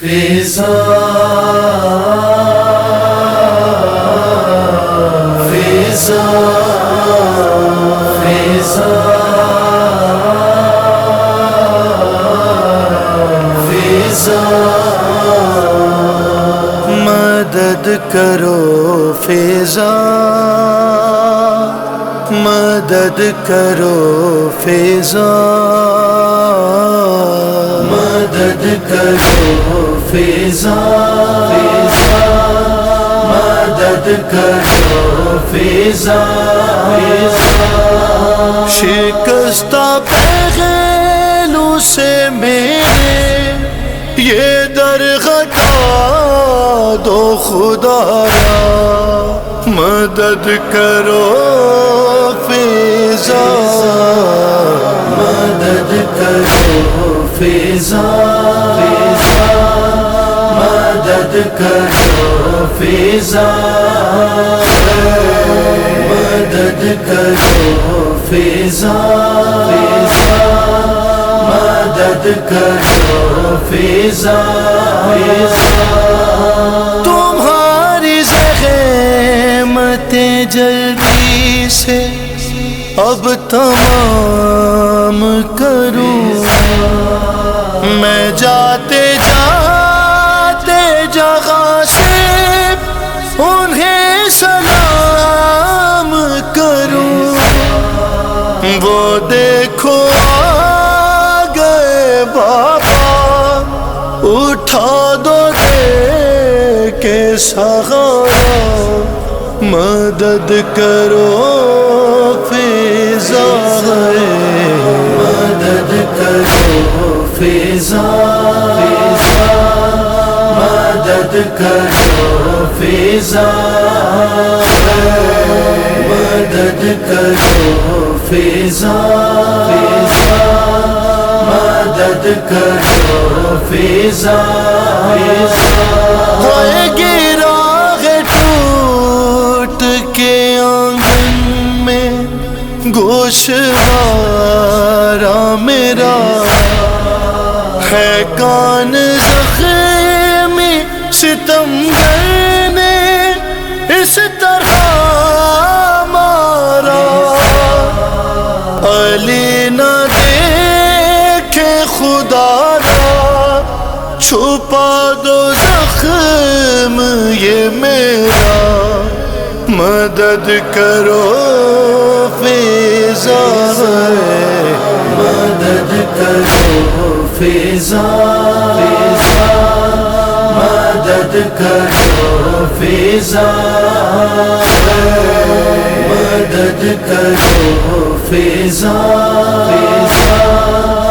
فیضا فیضا فیضا فیضا مدد کرو فیضا مدد کرو فیضا مدد کرو فیضا فیضا، مدد کرو فیضا فیضا۔ شکستہ پہلو سے میرے یہ در غٹا دو خدا مدد کرو فیضا۔ مدد کرو فیضا فیضا۔ کرو فیضا مدد کرو فیضا مدد کرو فیضا تمہاری زحمت جلدی سے اب تمام کروں میں۔ جاتے کے سہارا مدد کرو فیضا مدد کرو فیضا مدد کرو فیضا مدد کرو فیضا مدد کرو فیضا. فیضا گرا ٹوٹ کے آنگن میں گوشوارا میرا۔ ہے کان زخم خدا چھپا دو زخم، یہ میرا۔ مدد کرو، فیضا مدد کرو، فیضا۔ فیضا مدد کرو، فیضا مدد کرو فیضا فیضا۔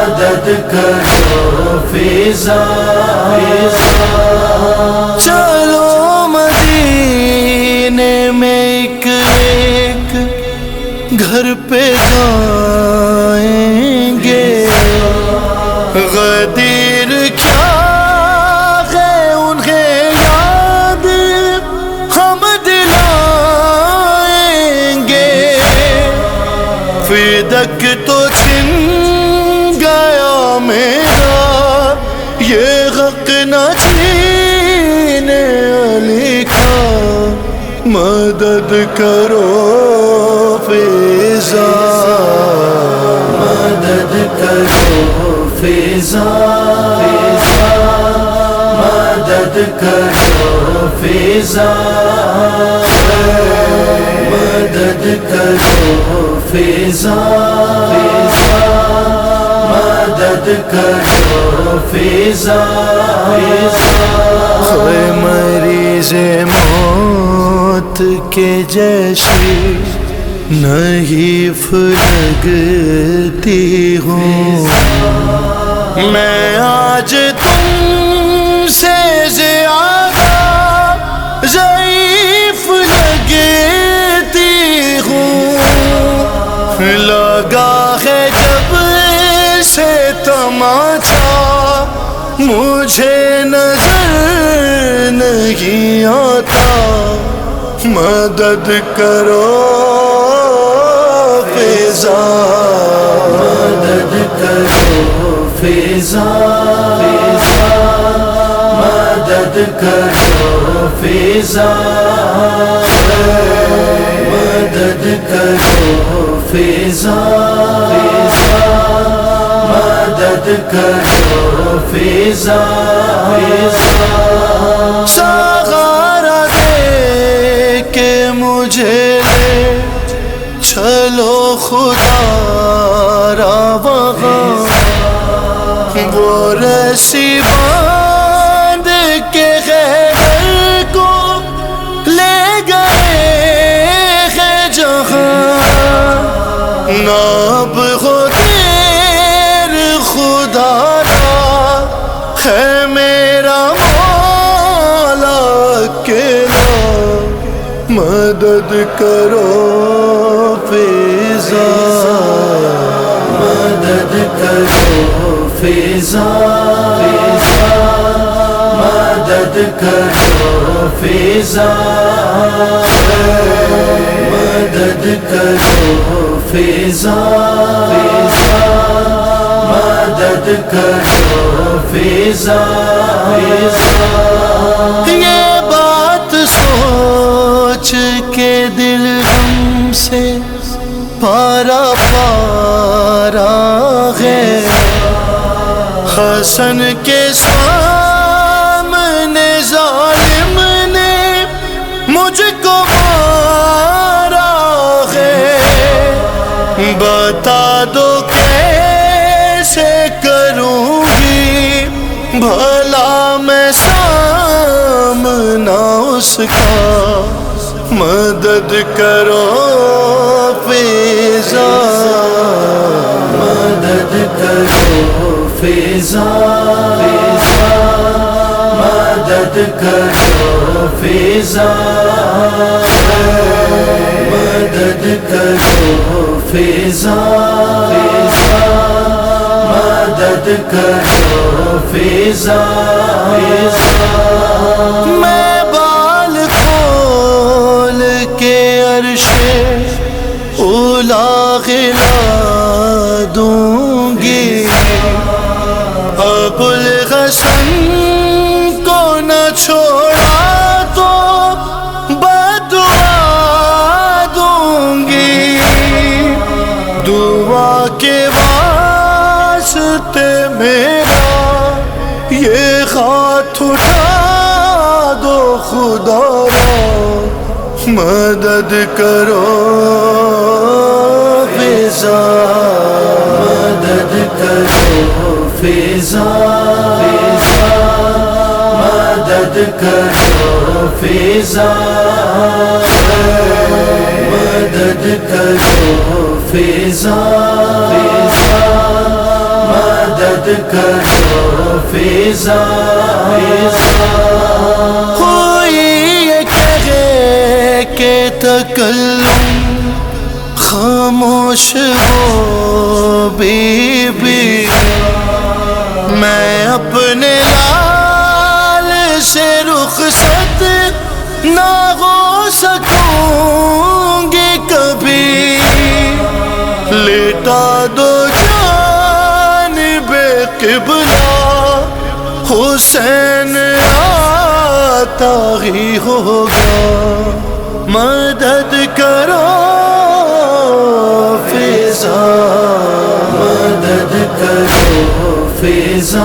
مدد کرو فیضا چلو مدینے میں ایک ایک گھر پہ جائیں گے۔ غدیر کیا ہے انہیں یاد؟ ہم دلائیں گے۔ تو مدد کرو فیضا۔ مدد کرو فیضا۔ مدد کرو فیضا۔ مدد کرو فیضا۔ مدد کرو فیضا۔ مریض موت کے جیسی نہیں لگتی ہوں۔ میں آج تم سے زیادہ ضعیف لگتی ہوں۔ لگا ہے جب سے تماچا مجھے نظر نہیں آتا۔ مدد کرو، فیضا۔ مدد کرو، فیضا۔ فیضا کرو، فیضا۔ مدد کرو، فیضا۔ مدد کرو، فیضا۔ سہارا چلو خدا را وہ رسی باندھ کے غیر کو لے گئے ہے جہاں. ناب ہو تیر خدا مدد کرو، فیضا۔ مدد کرو، فیضا۔ مدد کرو، فیضا۔ مدد کرو، فیضا۔ مدد کرو، فیضا۔ حسن کے سامنے ظالم نے مجھ کو مارا ہے۔ بتا دو کیسے کروں گی؟ بھلا میں سامنا اس کا۔ مدد کرو فیضا۔ مدد کرو۔ فیضا مدد کرو فیضا۔ مدد کرو فیضا مدد کرو فیضا۔ میں یہ ہاتھ اٹھا دو خدا را، مدد کرو فیضا، مدد کرو فیضا، مدد کرو فیضا، مدد کرو فیضا مدد کرو فیضا کوئی یہ کہے کہ تکلم خاموش ہو بی بی میں اپنے لال سے رخصت نہ ہو سکوں گی کبھی۔ لیٹا دو حسین آتا ہی ہوگا، مدد کرو فیضا، مدد کرو فیضا،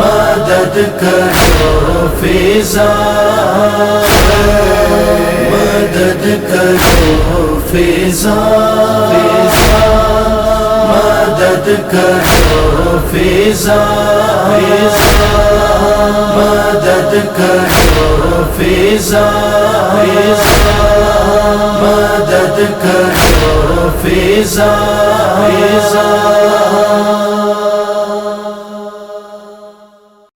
مدد کرو فیضا، مدد کرو فیضا، مدد کرو فیضا فیضا مدد کرو فیضا فیضا مدد کرو فیضا فیضا